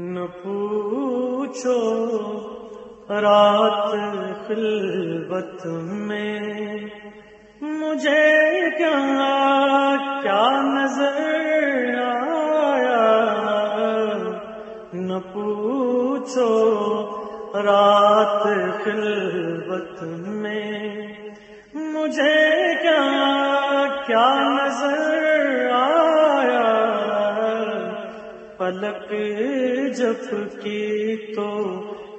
نہ پوچھو، رات خلوت میں مجھے کیا کیا نظر آیا؟ نہ پوچھو، رات خلوت میں مجھے کیا کیا نظر پلک جب کی تو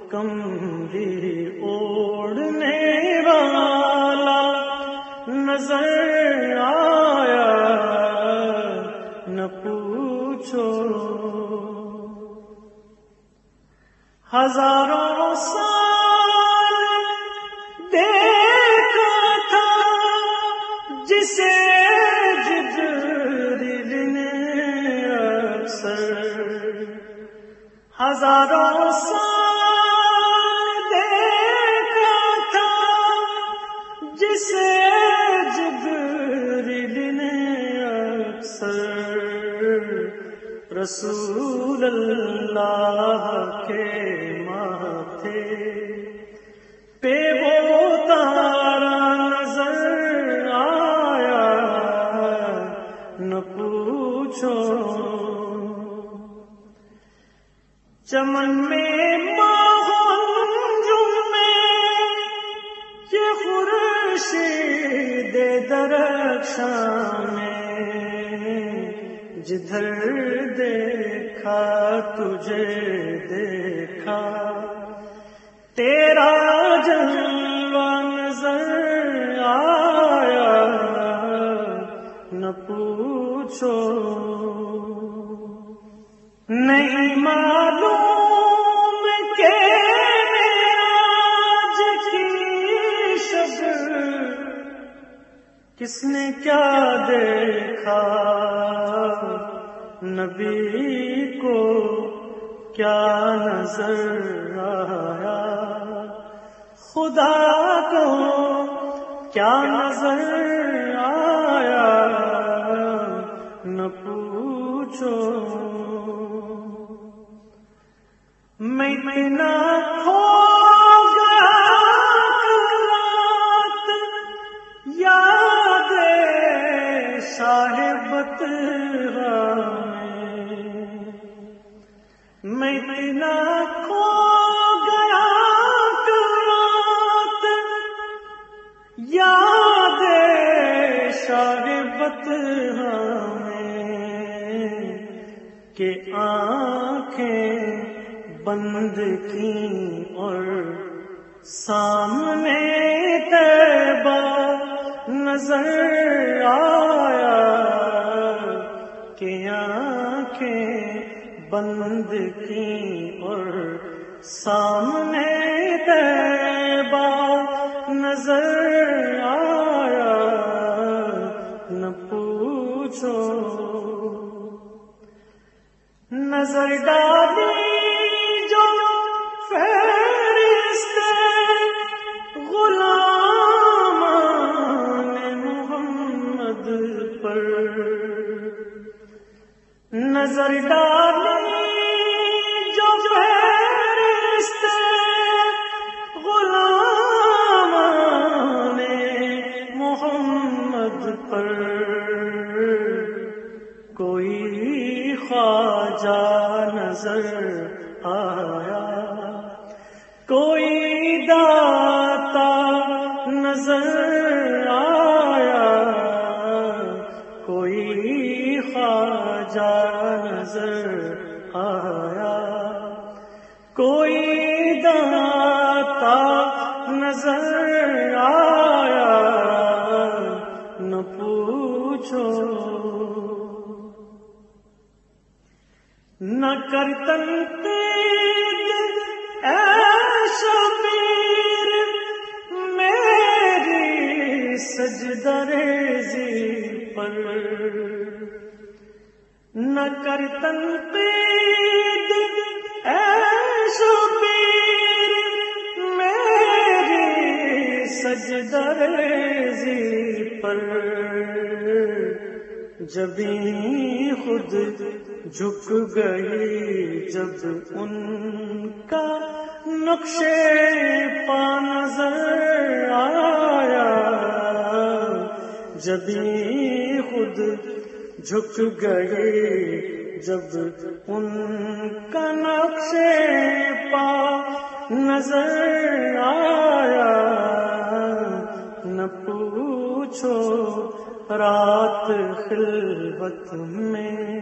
کملی اوڑنے والا نظر آیا نہ پوچھو۔ ہزاروں سال دیکھا تھا جسے ہزاروں سال دیکھا تھا جسے جبریل نے اکثر رسول اللہ کے ماتھے پہ وہ تارا نظر آیا، نہ پوچھو چمن میں دے درخشان یہ میں جدھر دیکھا تجھے دیکھا تیرا کیا دیکھا؟ نبی کو کیا نظر آیا؟ خدا کو کیا نظر آیا؟ نہ پوچھو۔ میں بنا ہو میں بنا کھو گیا رات یاد صاحبت کہ آنکھیں بند کی اور سامنے تیبا نظر بند کی اور سامنے تیبا نظر آیا، نہ پوچھو۔ نظر ڈالی جو فرشتے غلامان محمد پر۔ نظر ڈالی جو فرشتے غلامان محمد پر کوئی خواجہ نظر آیا کوئی داتا نظر آیا۔ کوئی داتا نظر آیا، نہ پوچھو۔ نہ کر تنقید اے میری سجدہ ریزی پر۔ نہ کر تنقید اے شبیر میری سجدہ پر۔ جبھی خود جھک گئی، جب ان کا نقشے پا نظر آیا۔ جبھی خود جھک گئے جب ان کا نقشے پا نظر آیا۔ نہ پوچھو رات خلوت میں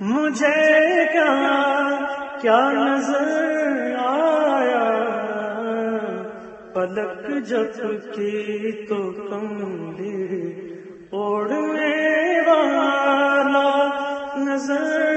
مجھے کیا کیا نظر آیا؟ پلک جب کی تو کملی اوڑنے والا نظر